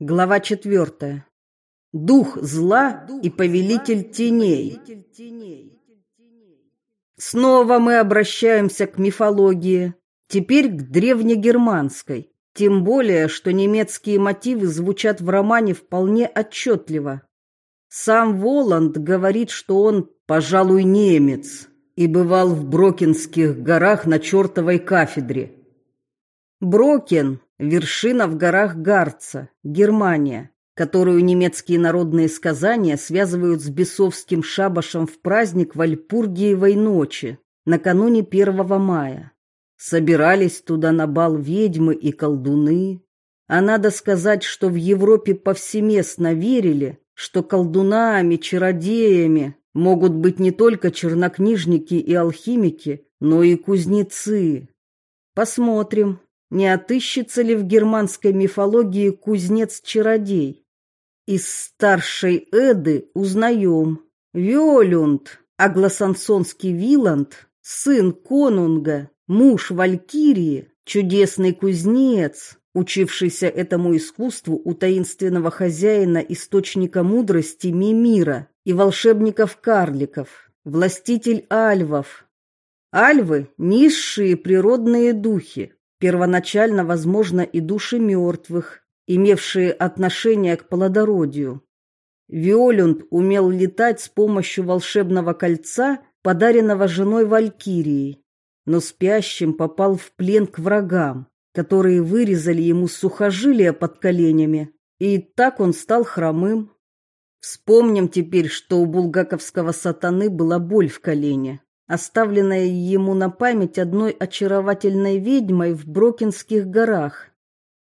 Глава четвертая. Дух зла и повелитель теней. Снова мы обращаемся к мифологии, теперь к древнегерманской. Тем более, что немецкие мотивы звучат в романе вполне отчетливо. Сам Воланд говорит, что он, пожалуй, немец и бывал в Брокенских горах на чертовой кафедре. Брокен – вершина в горах Гарца, Германия, которую немецкие народные сказания связывают с бесовским шабашем в праздник Вальпургиевой ночи, накануне 1 мая. Собирались туда на бал ведьмы и колдуны. А надо сказать, что в Европе повсеместно верили, что колдунами, чародеями могут быть не только чернокнижники и алхимики, но и кузнецы. Посмотрим, не отыщется ли в германской мифологии кузнец-чародей. Из старшей Эды узнаем Виолюнд, аглосансонский Виланд, сын конунга, муж Валькирии, чудесный кузнец, учившийся этому искусству у таинственного хозяина источника мудрости Мимира и волшебников-карликов, властитель альвов. Альвы – низшие природные духи, первоначально, возможно, и души мертвых, имевшие отношение к плодородию. Виолюнд умел летать с помощью волшебного кольца, подаренного женой Валькирией, но спящим попал в плен к врагам, которые вырезали ему сухожилия под коленями, и так он стал хромым. Вспомним теперь, что у булгаковского сатаны была боль в колене оставленная ему на память одной очаровательной ведьмой в Брокинских горах.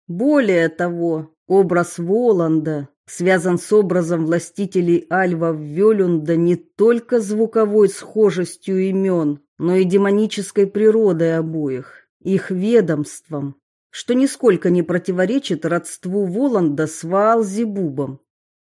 Более того, образ Воланда связан с образом властителей Альва Вёлюнда не только звуковой схожестью имен, но и демонической природой обоих, их ведомством, что нисколько не противоречит родству Воланда с Ваалзебубом.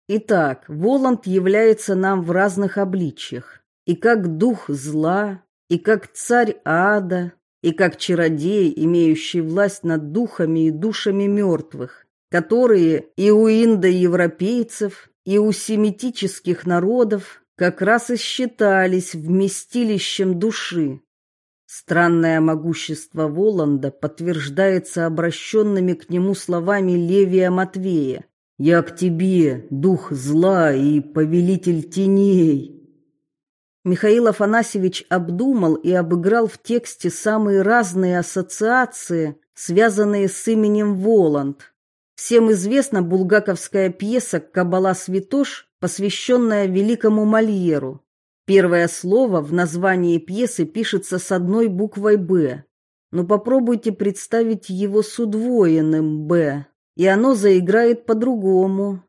Итак, Воланд является нам в разных обличьях и как дух зла, и как царь ада, и как чародей, имеющий власть над духами и душами мертвых, которые и у индоевропейцев, и у семитических народов как раз и считались вместилищем души. Странное могущество Воланда подтверждается обращенными к нему словами Левия Матвея. «Я к тебе, дух зла и повелитель теней». Михаил Афанасьевич обдумал и обыграл в тексте самые разные ассоциации, связанные с именем Воланд. Всем известна булгаковская пьеса «Кабала Святош», посвященная великому Мольеру. Первое слово в названии пьесы пишется с одной буквой «Б». Но попробуйте представить его с удвоенным «Б», и оно заиграет по-другому.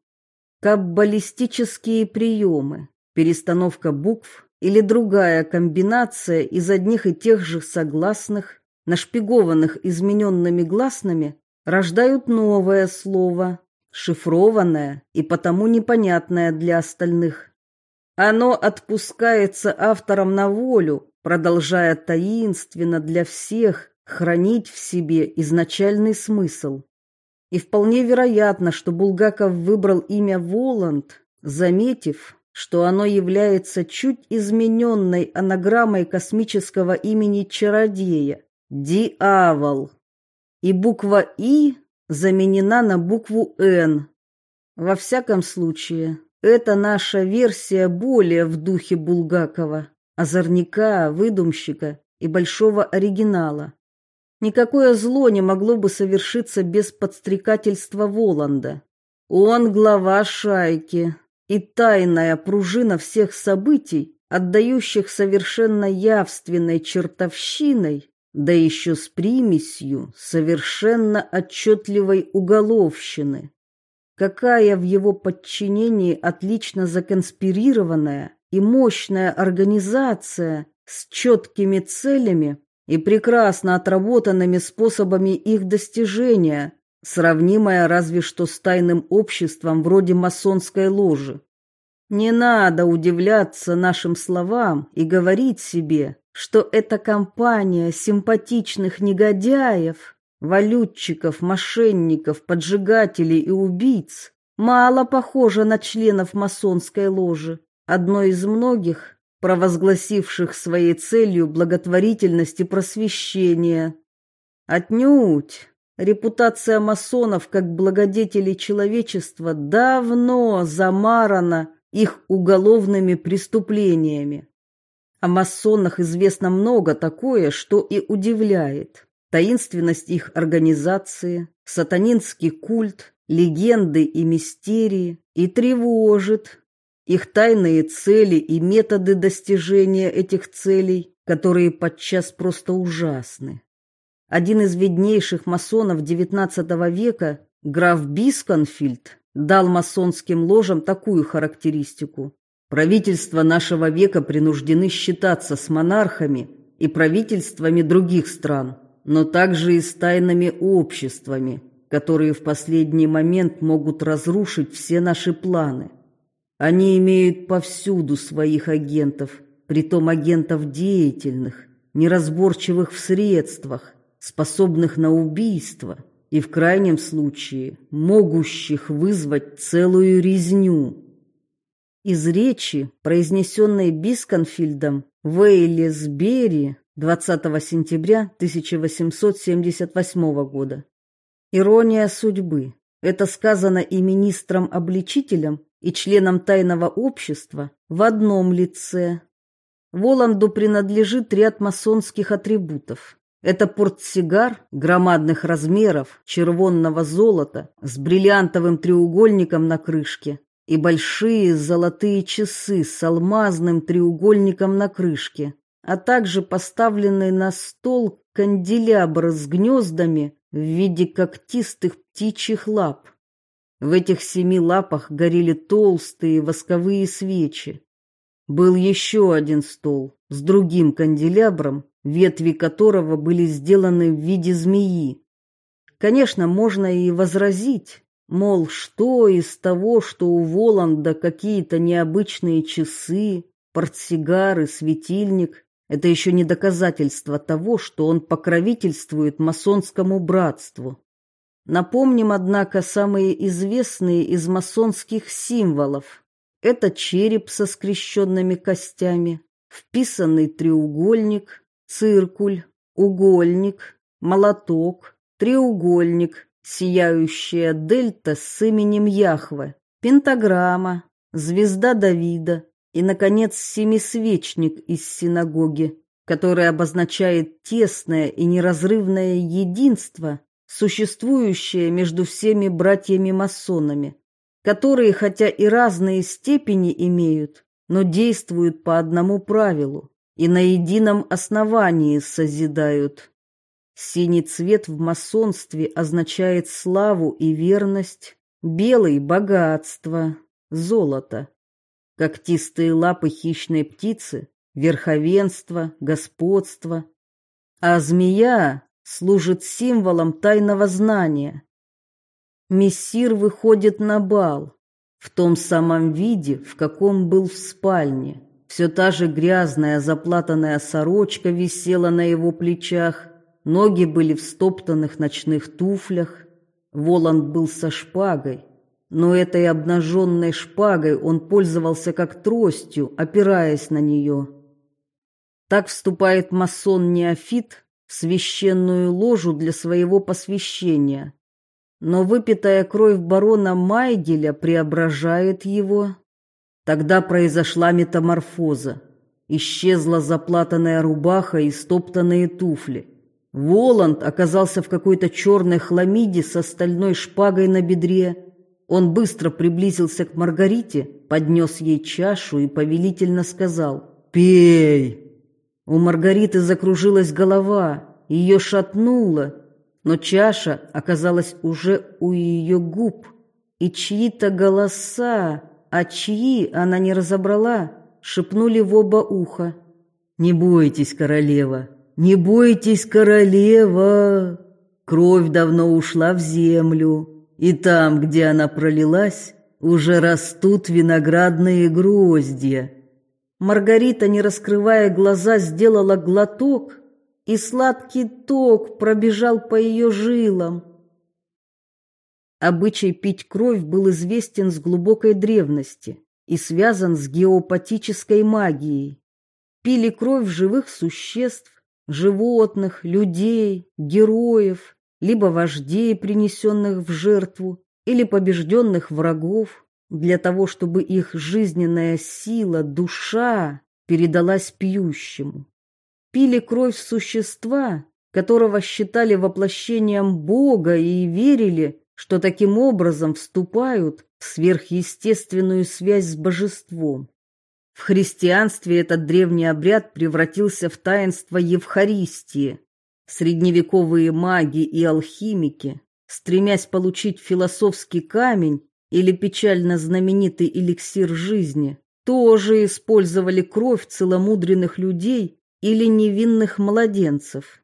Каббалистические приемы, перестановка букв, или другая комбинация из одних и тех же согласных, нашпигованных измененными гласными, рождают новое слово, шифрованное и потому непонятное для остальных. Оно отпускается автором на волю, продолжая таинственно для всех хранить в себе изначальный смысл. И вполне вероятно, что Булгаков выбрал имя Воланд, заметив, что оно является чуть измененной анаграммой космического имени чародея – Диавол. И буква «И» заменена на букву «Н». Во всяком случае, это наша версия более в духе Булгакова, озорника, выдумщика и большого оригинала. Никакое зло не могло бы совершиться без подстрекательства Воланда. Он глава шайки, и тайная пружина всех событий, отдающих совершенно явственной чертовщиной, да еще с примесью совершенно отчетливой уголовщины. Какая в его подчинении отлично законспирированная и мощная организация с четкими целями и прекрасно отработанными способами их достижения, сравнимая разве что с тайным обществом вроде масонской ложи. Не надо удивляться нашим словам и говорить себе, что эта компания симпатичных негодяев валютчиков, мошенников, поджигателей и убийц, мало похожа на членов масонской ложи, одной из многих, провозгласивших своей целью благотворительность и просвещение. Отнюдь репутация масонов как благодетелей человечества давно замарана их уголовными преступлениями. О масонах известно много такое, что и удивляет. Таинственность их организации, сатанинский культ, легенды и мистерии и тревожит. Их тайные цели и методы достижения этих целей, которые подчас просто ужасны. Один из виднейших масонов XIX века, граф Бисконфильд, дал масонским ложам такую характеристику. Правительства нашего века принуждены считаться с монархами и правительствами других стран, но также и с тайными обществами, которые в последний момент могут разрушить все наши планы. Они имеют повсюду своих агентов, притом агентов деятельных, неразборчивых в средствах, способных на убийство и в крайнем случае могущих вызвать целую резню. Из речи, произнесенной Бисконфильдом в Эйлисбери 20 сентября 1878 года. Ирония судьбы. Это сказано и министром-обличителем, и членом тайного общества в одном лице. Воланду принадлежит ряд масонских атрибутов. Это портсигар громадных размеров, червонного золота с бриллиантовым треугольником на крышке, и большие золотые часы с алмазным треугольником на крышке, а также поставленный на стол канделябр с гнездами в виде когтистых птичьих лап. В этих семи лапах горели толстые восковые свечи. Был еще один стол с другим канделябром, ветви которого были сделаны в виде змеи. Конечно, можно и возразить, Мол, что из того, что у Воланда какие-то необычные часы, портсигары, светильник, это еще не доказательство того, что он покровительствует масонскому братству. Напомним, однако, самые известные из масонских символов. Это череп со скрещенными костями, вписанный треугольник, циркуль, угольник, молоток, треугольник, сияющая дельта с именем Яхве, пентаграмма, звезда Давида и, наконец, семисвечник из синагоги, который обозначает тесное и неразрывное единство, существующее между всеми братьями-масонами, которые, хотя и разные степени имеют, но действуют по одному правилу и на едином основании созидают. Синий цвет в масонстве означает славу и верность, белый — богатство, золото. Когтистые лапы хищной птицы — верховенство, господство. А змея служит символом тайного знания. Мессир выходит на бал в том самом виде, в каком был в спальне. Все та же грязная заплатанная сорочка висела на его плечах — Ноги были в стоптанных ночных туфлях. Воланд был со шпагой, но этой обнаженной шпагой он пользовался как тростью, опираясь на нее. Так вступает масон-неофит в священную ложу для своего посвящения. Но выпитая кровь барона Майгеля преображает его. Тогда произошла метаморфоза. Исчезла заплатанная рубаха и стоптанные туфли. Воланд оказался в какой-то черной хламиде со стальной шпагой на бедре. Он быстро приблизился к Маргарите, поднес ей чашу и повелительно сказал «Пей!». У Маргариты закружилась голова, ее шатнуло, но чаша оказалась уже у ее губ, и чьи-то голоса, а чьи она не разобрала, шепнули в оба уха. «Не бойтесь, королева, «Не бойтесь, королева! Кровь давно ушла в землю, и там, где она пролилась, уже растут виноградные гроздья». Маргарита, не раскрывая глаза, сделала глоток и сладкий ток пробежал по ее жилам. Обычай пить кровь был известен с глубокой древности и связан с геопатической магией. Пили кровь живых существ, животных, людей, героев, либо вождей, принесенных в жертву, или побежденных врагов, для того, чтобы их жизненная сила, душа передалась пьющему. Пили кровь существа, которого считали воплощением Бога и верили, что таким образом вступают в сверхъестественную связь с божеством. В христианстве этот древний обряд превратился в таинство Евхаристии. Средневековые маги и алхимики, стремясь получить философский камень или печально знаменитый эликсир жизни, тоже использовали кровь целомудренных людей или невинных младенцев.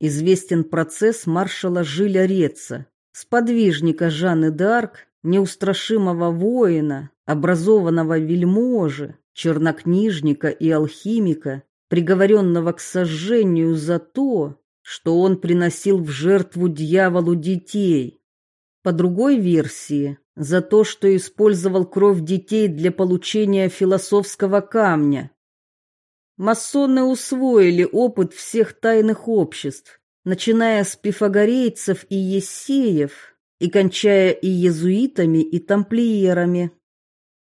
Известен процесс маршала Жиля Реца, сподвижника Жанны д'Арк, неустрашимого воина, образованного вельможи, чернокнижника и алхимика, приговоренного к сожжению за то, что он приносил в жертву дьяволу детей. По другой версии, за то, что использовал кровь детей для получения философского камня. Масоны усвоили опыт всех тайных обществ, начиная с пифагорейцев и ессеев и кончая и иезуитами, и тамплиерами.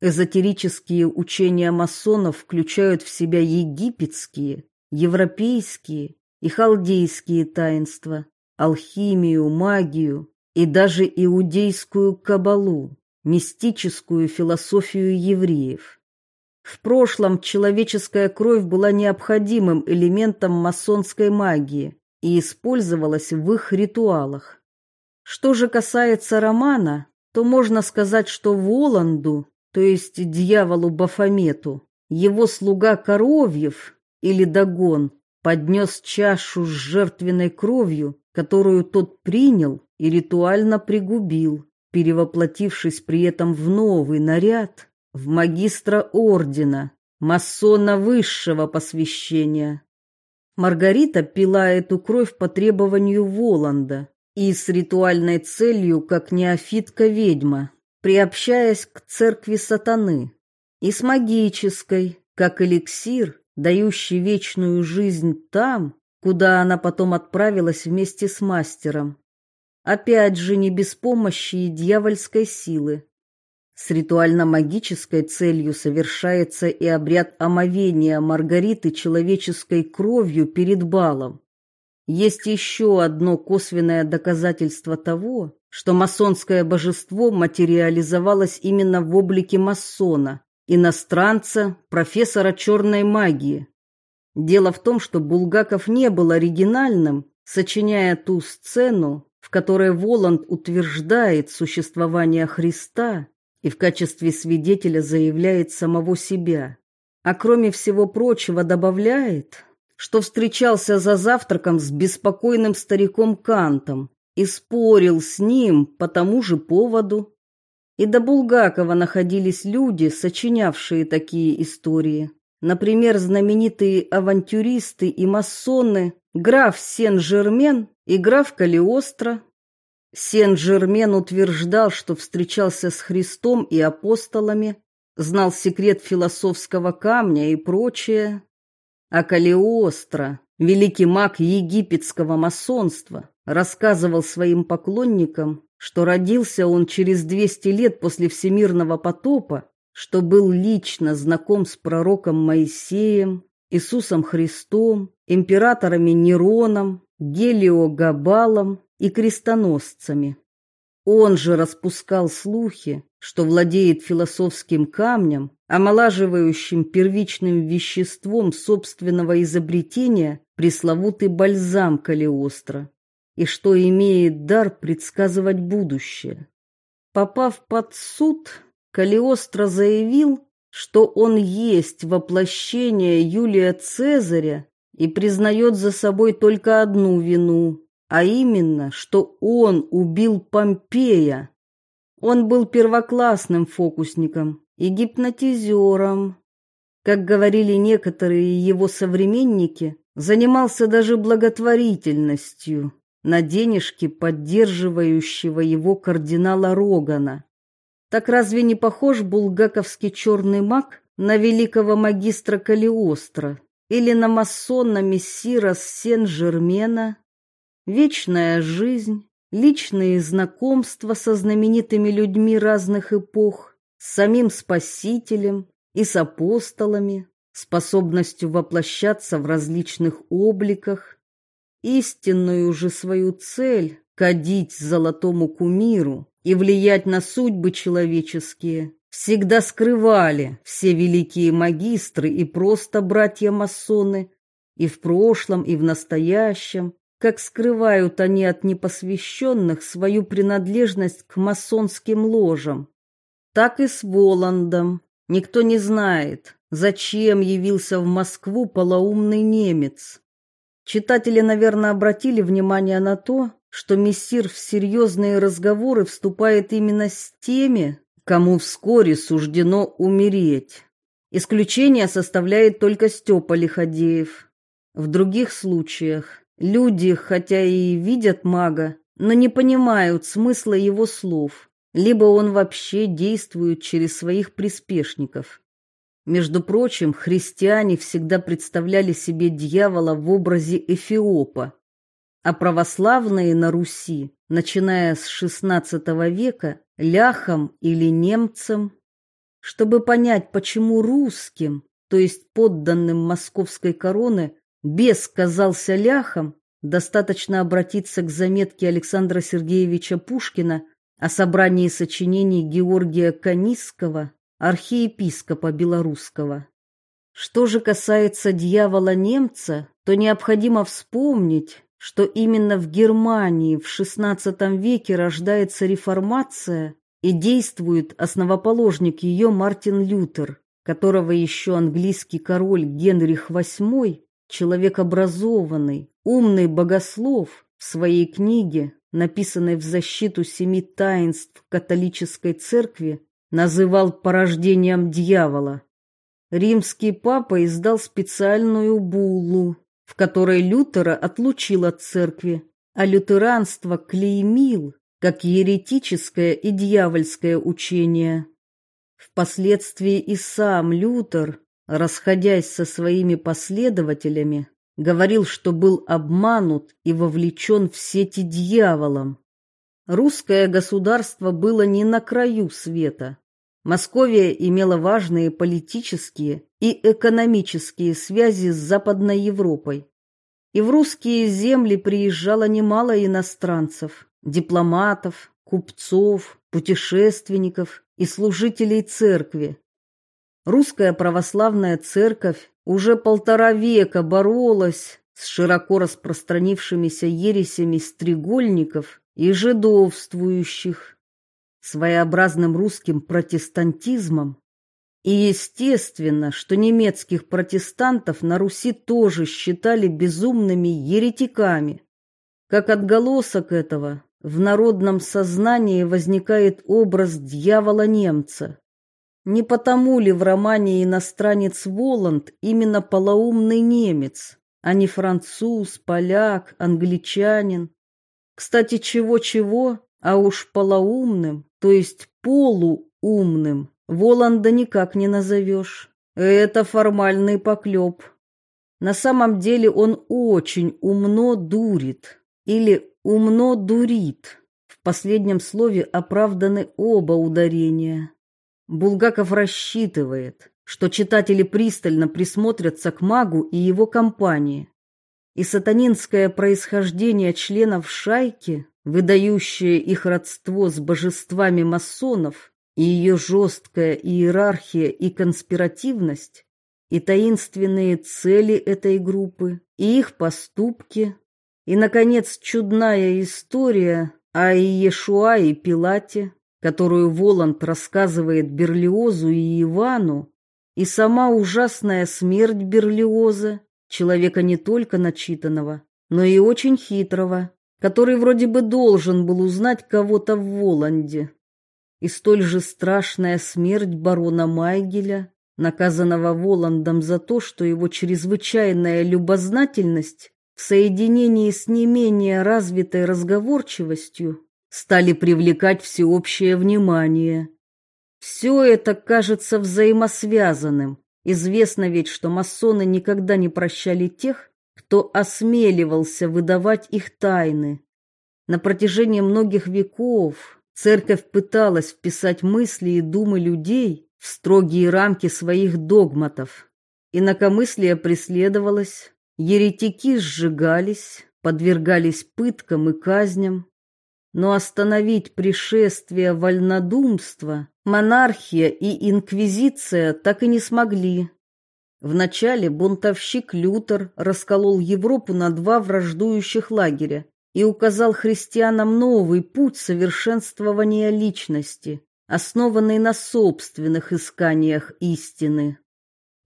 Эзотерические учения масонов включают в себя египетские, европейские и халдейские таинства, алхимию, магию и даже иудейскую кабалу, мистическую философию евреев. В прошлом человеческая кровь была необходимым элементом масонской магии и использовалась в их ритуалах. Что же касается романа, то можно сказать, что Воланду то есть дьяволу Бафомету, его слуга Коровьев или Дагон поднес чашу с жертвенной кровью, которую тот принял и ритуально пригубил, перевоплотившись при этом в новый наряд, в магистра ордена, масона высшего посвящения. Маргарита пила эту кровь по требованию Воланда и с ритуальной целью, как неофитка-ведьма приобщаясь к церкви сатаны, и с магической, как эликсир, дающий вечную жизнь там, куда она потом отправилась вместе с мастером. Опять же не без помощи и дьявольской силы. С ритуально-магической целью совершается и обряд омовения Маргариты человеческой кровью перед балом. Есть еще одно косвенное доказательство того, что масонское божество материализовалось именно в облике масона, иностранца, профессора черной магии. Дело в том, что Булгаков не был оригинальным, сочиняя ту сцену, в которой Воланд утверждает существование Христа и в качестве свидетеля заявляет самого себя. А кроме всего прочего добавляет, что встречался за завтраком с беспокойным стариком Кантом и спорил с ним по тому же поводу. И до Булгакова находились люди, сочинявшие такие истории. Например, знаменитые авантюристы и масоны граф Сен-Жермен и граф Калиостро. Сен-Жермен утверждал, что встречался с Христом и апостолами, знал секрет философского камня и прочее. А Калиостро, великий маг египетского масонства, рассказывал своим поклонникам, что родился он через 200 лет после всемирного потопа, что был лично знаком с пророком Моисеем, Иисусом Христом, императорами Нероном, Гелиогабалом и крестоносцами. Он же распускал слухи, что владеет философским камнем, омолаживающим первичным веществом собственного изобретения пресловутый бальзам Калиостро, и что имеет дар предсказывать будущее. Попав под суд, Калиостро заявил, что он есть воплощение Юлия Цезаря и признает за собой только одну вину, а именно, что он убил Помпея. Он был первоклассным фокусником и гипнотизером. Как говорили некоторые его современники, занимался даже благотворительностью на денежки поддерживающего его кардинала Рогана. Так разве не похож булгаковский черный маг на великого магистра Калиостро или на масона мессира Сен-Жермена? Вечная жизнь, личные знакомства со знаменитыми людьми разных эпох, с самим Спасителем и с апостолами, способностью воплощаться в различных обликах, истинную же свою цель кадить золотому кумиру и влиять на судьбы человеческие всегда скрывали все великие магистры и просто братья-масоны и в прошлом, и в настоящем, как скрывают они от непосвященных свою принадлежность к масонским ложам. Так и с Воландом. Никто не знает, зачем явился в Москву полоумный немец. Читатели, наверное, обратили внимание на то, что мессир в серьезные разговоры вступает именно с теми, кому вскоре суждено умереть. Исключение составляет только Степа Лиходеев. В других случаях люди, хотя и видят мага, но не понимают смысла его слов, либо он вообще действует через своих приспешников. Между прочим, христиане всегда представляли себе дьявола в образе Эфиопа, а православные на Руси, начиная с XVI века, ляхом или немцем. Чтобы понять, почему русским, то есть подданным московской короны, бес казался ляхом, достаточно обратиться к заметке Александра Сергеевича Пушкина о собрании сочинений Георгия Канисского архиепископа белорусского. Что же касается дьявола-немца, то необходимо вспомнить, что именно в Германии в XVI веке рождается реформация и действует основоположник ее Мартин Лютер, которого еще английский король Генрих VIII, человек образованный, умный богослов, в своей книге, написанной в защиту семи таинств католической церкви, называл порождением дьявола. Римский папа издал специальную буллу, в которой Лютера отлучил от церкви, а лютеранство клеймил как еретическое и дьявольское учение. Впоследствии и сам Лютер, расходясь со своими последователями, говорил, что был обманут и вовлечен в сети дьяволом. Русское государство было не на краю света. Московия имела важные политические и экономические связи с Западной Европой. И в русские земли приезжало немало иностранцев, дипломатов, купцов, путешественников и служителей церкви. Русская православная церковь уже полтора века боролась с широко распространившимися ересями стрегольников и жидовствующих, своеобразным русским протестантизмом. И естественно, что немецких протестантов на Руси тоже считали безумными еретиками. Как отголосок этого, в народном сознании возникает образ дьявола-немца. Не потому ли в романе «Иностранец Воланд» именно полоумный немец, а не француз, поляк, англичанин? Кстати, чего-чего, а уж полоумным, то есть полуумным, Воланда никак не назовешь. Это формальный поклеп. На самом деле он очень умно дурит или умно дурит. В последнем слове оправданы оба ударения. Булгаков рассчитывает, что читатели пристально присмотрятся к магу и его компании, и сатанинское происхождение членов шайки, выдающее их родство с божествами масонов, и ее жесткая иерархия и конспиративность, и таинственные цели этой группы, и их поступки, и, наконец, чудная история о Иешуа и Пилате, которую Воланд рассказывает Берлиозу и Ивану, и сама ужасная смерть Берлиоза, человека не только начитанного, но и очень хитрого, который вроде бы должен был узнать кого-то в Воланде. И столь же страшная смерть барона Майгеля, наказанного Воландом за то, что его чрезвычайная любознательность в соединении с не менее развитой разговорчивостью стали привлекать всеобщее внимание. Все это кажется взаимосвязанным. Известно ведь, что масоны никогда не прощали тех, кто осмеливался выдавать их тайны. На протяжении многих веков церковь пыталась вписать мысли и думы людей в строгие рамки своих догматов. Инакомыслие преследовалось, еретики сжигались, подвергались пыткам и казням. Но остановить пришествие вольнодумства монархия и инквизиция так и не смогли. Вначале бунтовщик Лютер расколол Европу на два враждующих лагеря и указал христианам новый путь совершенствования личности, основанный на собственных исканиях истины.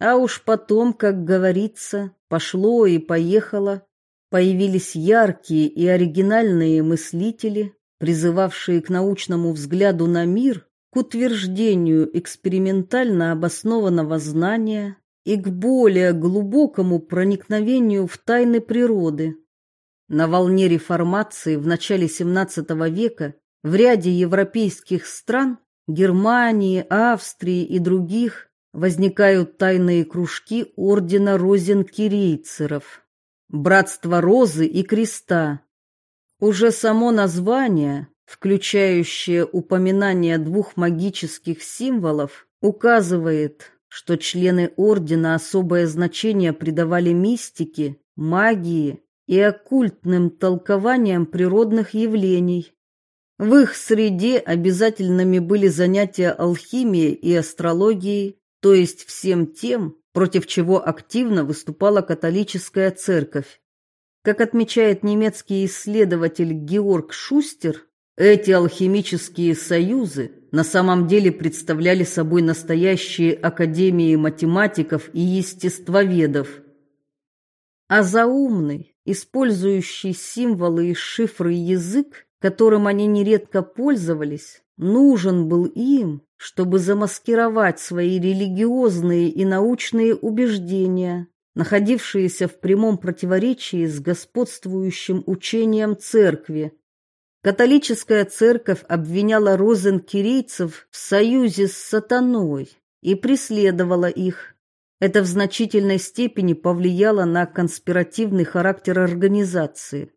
А уж потом, как говорится, пошло и поехало, появились яркие и оригинальные мыслители, призывавшие к научному взгляду на мир, к утверждению экспериментально обоснованного знания и к более глубокому проникновению в тайны природы. На волне реформации в начале XVII века в ряде европейских стран, Германии, Австрии и других, возникают тайные кружки ордена розенкирейцеров, братство розы и креста. Уже само название, включающее упоминание двух магических символов, указывает, что члены ордена особое значение придавали мистике, магии и оккультным толкованиям природных явлений. В их среде обязательными были занятия алхимией и астрологией, то есть всем тем, против чего активно выступала католическая церковь. Как отмечает немецкий исследователь Георг Шустер, эти алхимические союзы на самом деле представляли собой настоящие академии математиков и естествоведов. А заумный, использующий символы и шифры язык, которым они нередко пользовались, нужен был им, чтобы замаскировать свои религиозные и научные убеждения, находившиеся в прямом противоречии с господствующим учением церкви, Католическая церковь обвиняла розенкирейцев в союзе с сатаной и преследовала их. Это в значительной степени повлияло на конспиративный характер организации.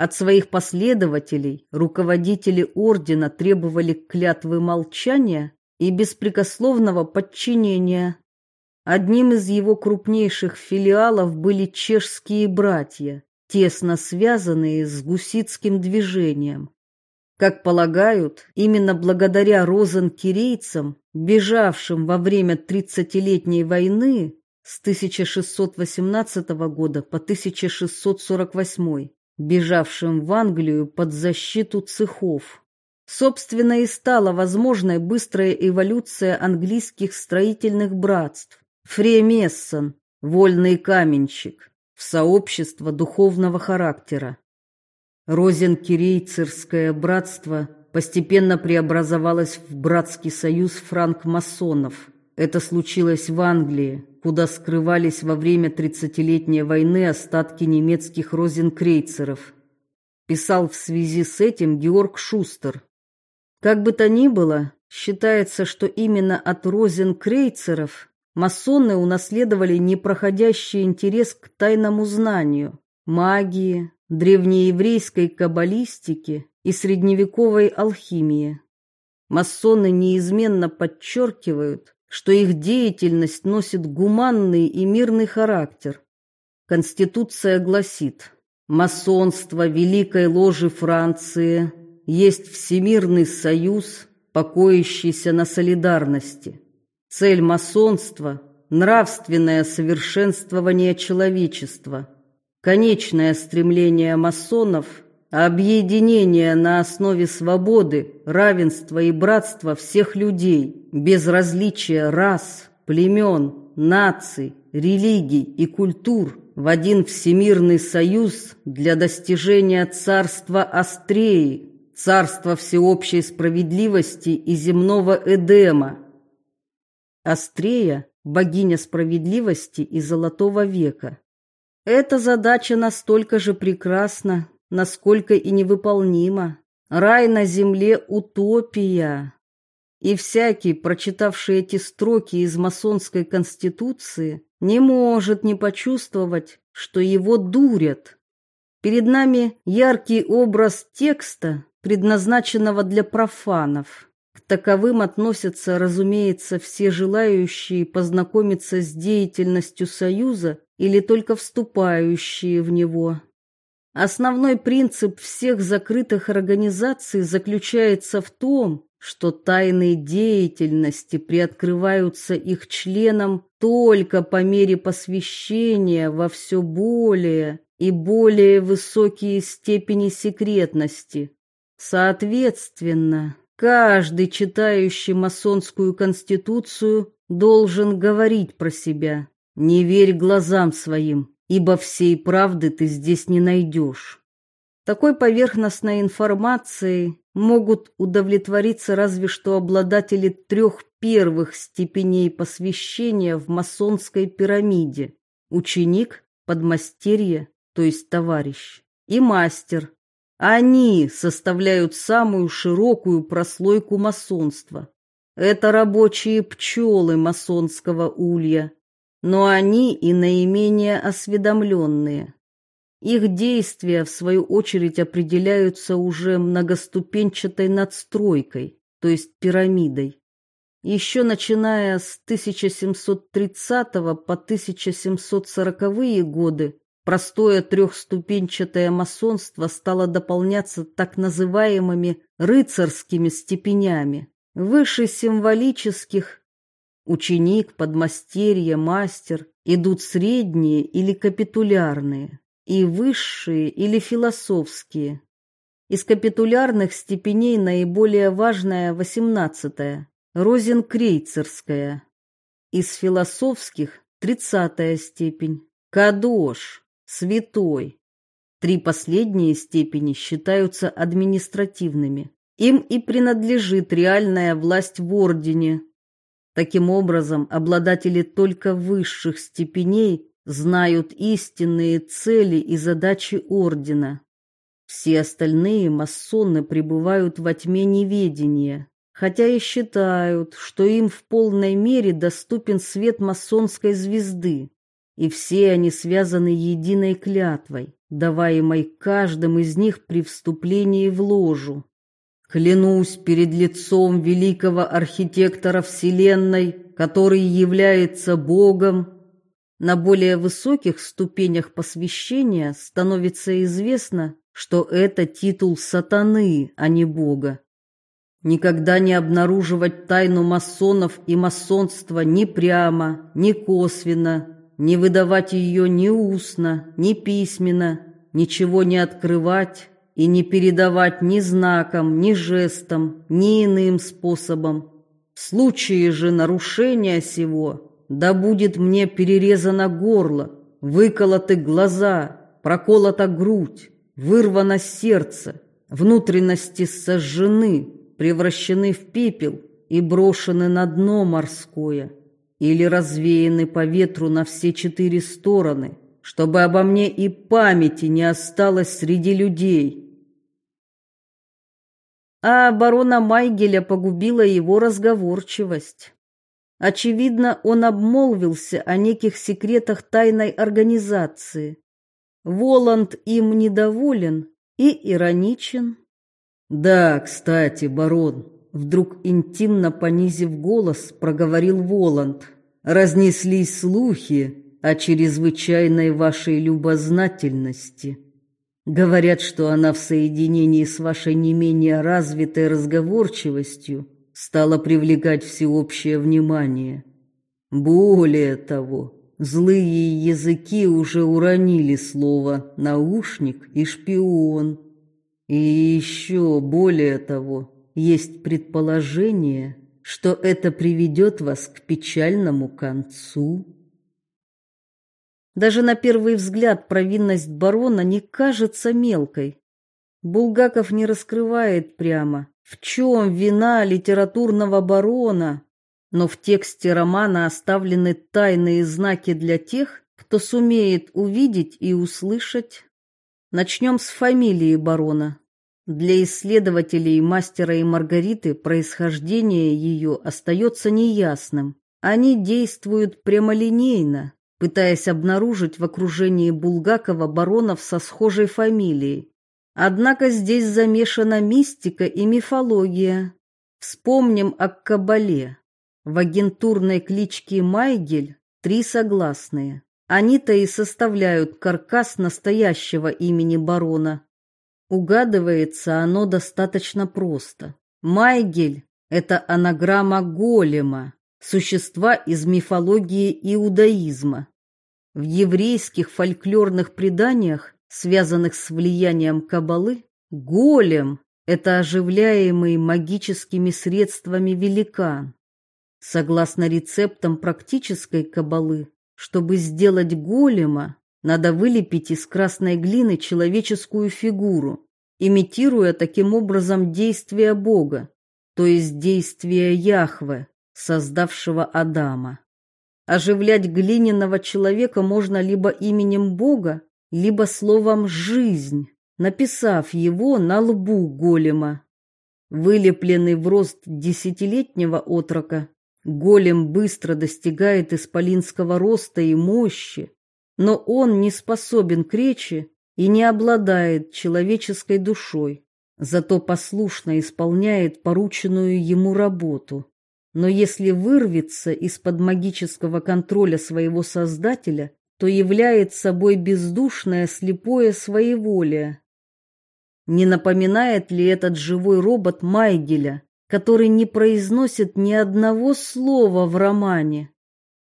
От своих последователей руководители ордена требовали клятвы молчания и беспрекословного подчинения. Одним из его крупнейших филиалов были чешские братья, тесно связанные с гуситским движением. Как полагают, именно благодаря розенкирейцам, бежавшим во время тридцатилетней войны с 1618 года по 1648, бежавшим в Англию под защиту цехов, собственно и стала возможной быстрая эволюция английских строительных братств. Фремессон, вольный каменщик, в сообщество духовного характера. Розенкирейцерское братство постепенно преобразовалось в братский союз франк-масонов. Это случилось в Англии, куда скрывались во время тридцатилетней войны остатки немецких розенкрейцеров. Писал в связи с этим Георг Шустер. Как бы то ни было, считается, что именно от розенкрейцеров масоны унаследовали непроходящий интерес к тайному знанию, магии, древнееврейской каббалистике и средневековой алхимии. Масоны неизменно подчеркивают, что их деятельность носит гуманный и мирный характер. Конституция гласит: масонство Великой ложи Франции есть всемирный союз, покоящийся на солидарности. Цель масонства – нравственное совершенствование человечества. Конечное стремление масонов – объединение на основе свободы, равенства и братства всех людей, без различия рас, племен, наций, религий и культур в один всемирный союз для достижения царства Астреи, царства всеобщей справедливости и земного Эдема, Астрея богиня справедливости и золотого века. Эта задача настолько же прекрасна, насколько и невыполнима. Рай на земле – утопия. И всякий, прочитавший эти строки из масонской конституции, не может не почувствовать, что его дурят. Перед нами яркий образ текста, предназначенного для профанов. К таковым относятся, разумеется, все желающие познакомиться с деятельностью Союза или только вступающие в него. Основной принцип всех закрытых организаций заключается в том, что тайны деятельности приоткрываются их членам только по мере посвящения во все более и более высокие степени секретности. Соответственно, каждый читающий масонскую конституцию должен говорить про себя: не верь глазам своим, ибо всей правды ты здесь не найдешь. Такой поверхностной информацией могут удовлетвориться разве что обладатели трех первых степеней посвящения в масонской пирамиде: ученик, подмастерье, то есть товарищ, и мастер, они составляют самую широкую прослойку масонства. Это рабочие пчелы масонского улья, но они и наименее осведомленные. Их действия, в свою очередь, определяются уже многоступенчатой надстройкой, то есть пирамидой. Еще начиная с 1730 по 1740 годы Простое трехступенчатое масонство стало дополняться так называемыми рыцарскими степенями, выше символических ученик, подмастерье, мастер идут средние или капитулярные, и высшие или философские. Из капитулярных степеней наиболее важная восемнадцатая, розенкрейцерская. Из философских тридцатая степень, кадош святой. Три последние степени считаются административными. Им и принадлежит реальная власть в ордене. Таким образом, обладатели только высших степеней знают истинные цели и задачи ордена. Все остальные масоны пребывают во тьме неведения, хотя и считают, что им в полной мере доступен свет масонской звезды и все они связаны единой клятвой, даваемой каждым из них при вступлении в ложу. Клянусь перед лицом великого архитектора Вселенной, который является Богом. На более высоких ступенях посвящения становится известно, что это титул сатаны, а не Бога. Никогда не обнаруживать тайну масонов и масонства ни прямо, ни косвенно, не выдавать ее ни устно, ни письменно, ничего не открывать и не передавать ни знаком, ни жестом, ни иным способом. В случае же нарушения сего, да будет мне перерезано горло, выколоты глаза, проколота грудь, вырвано сердце, внутренности сожжены, превращены в пепел и брошены на дно морское или развеяны по ветру на все четыре стороны, чтобы обо мне и памяти не осталось среди людей. А барона Майгеля погубила его разговорчивость. Очевидно, он обмолвился о неких секретах тайной организации. Воланд им недоволен и ироничен. Да, кстати, барон, вдруг интимно понизив голос, проговорил Воланд. Разнеслись слухи о чрезвычайной вашей любознательности. Говорят, что она в соединении с вашей не менее развитой разговорчивостью стала привлекать всеобщее внимание. Более того, злые языки уже уронили слово наушник и шпион. И еще более того, есть предположение, что это приведет вас к печальному концу. Даже на первый взгляд провинность барона не кажется мелкой. Булгаков не раскрывает прямо, в чем вина литературного барона. но в тексте романа оставлены тайные знаки для тех, кто сумеет увидеть и услышать. Начнем с фамилии барона. Для исследователей мастера и Маргариты происхождение ее остается неясным. Они действуют прямолинейно, пытаясь обнаружить в окружении Булгакова баронов со схожей фамилией. Однако здесь замешана мистика и мифология. Вспомним о Кабале. В агентурной кличке Майгель три согласные. Они-то и составляют каркас настоящего имени барона. Угадывается оно достаточно просто. Майгель – это анаграмма голема, существа из мифологии иудаизма. В еврейских фольклорных преданиях, связанных с влиянием каббалы, голем – это оживляемый магическими средствами великан. Согласно рецептам практической каббалы, чтобы сделать голема, надо вылепить из красной глины человеческую фигуру, имитируя таким образом действия Бога, то есть действия Яхве, создавшего Адама. Оживлять глиняного человека можно либо именем Бога, либо словом «жизнь», написав его на лбу голема. Вылепленный в рост десятилетнего отрока, голем быстро достигает исполинского роста и мощи, но он не способен к речи и не обладает человеческой душой, зато послушно исполняет порученную ему работу. Но если вырвется из-под магического контроля своего создателя, то являет собой бездушное слепое своеволие. Не напоминает ли этот живой робот Майгеля, который не произносит ни одного слова в романе?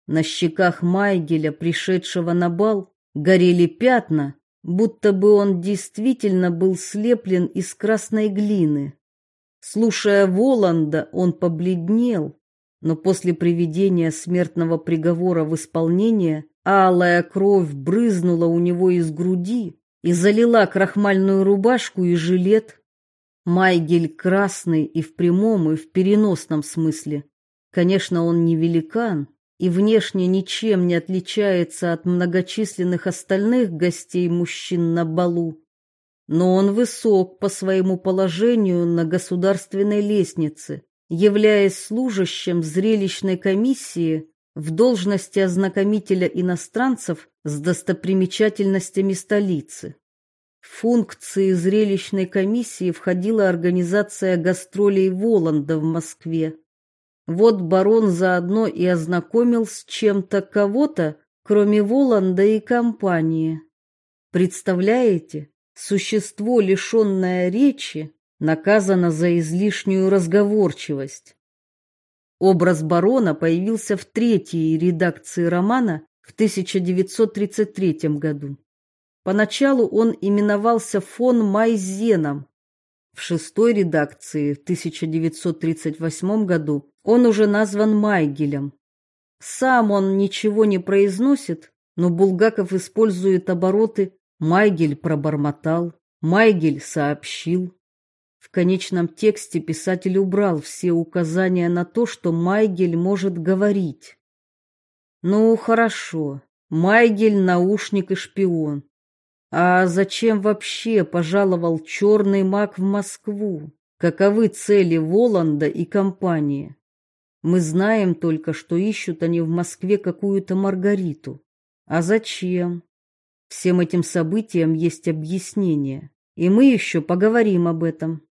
На щеках Майгеля, пришедшего на бал, горели пятна, будто бы он действительно был слеплен из красной глины. Слушая Воланда, он побледнел, но после приведения смертного приговора в исполнение алая кровь брызнула у него из груди и залила крахмальную рубашку и жилет. Майгель красный и в прямом, и в переносном смысле. Конечно, он не великан, и внешне ничем не отличается от многочисленных остальных гостей мужчин на балу. Но он высок по своему положению на государственной лестнице, являясь служащим зрелищной комиссии в должности ознакомителя иностранцев с достопримечательностями столицы. В функции зрелищной комиссии входила организация гастролей Воланда в Москве, вот барон заодно и ознакомил с чем-то кого-то, кроме Воланда и компании. Представляете, существо, лишенное речи, наказано за излишнюю разговорчивость. Образ барона появился в третьей редакции романа в 1933 году. Поначалу он именовался фон Майзеном. В шестой редакции в 1938 году он уже назван Майгелем. Сам он ничего не произносит, но Булгаков использует обороты «Майгель пробормотал», «Майгель сообщил». В конечном тексте писатель убрал все указания на то, что Майгель может говорить. Ну, хорошо, Майгель – наушник и шпион. А зачем вообще пожаловал черный маг в Москву? Каковы цели Воланда и компании? Мы знаем только, что ищут они в Москве какую-то Маргариту. А зачем? Всем этим событиям есть объяснение, и мы еще поговорим об этом.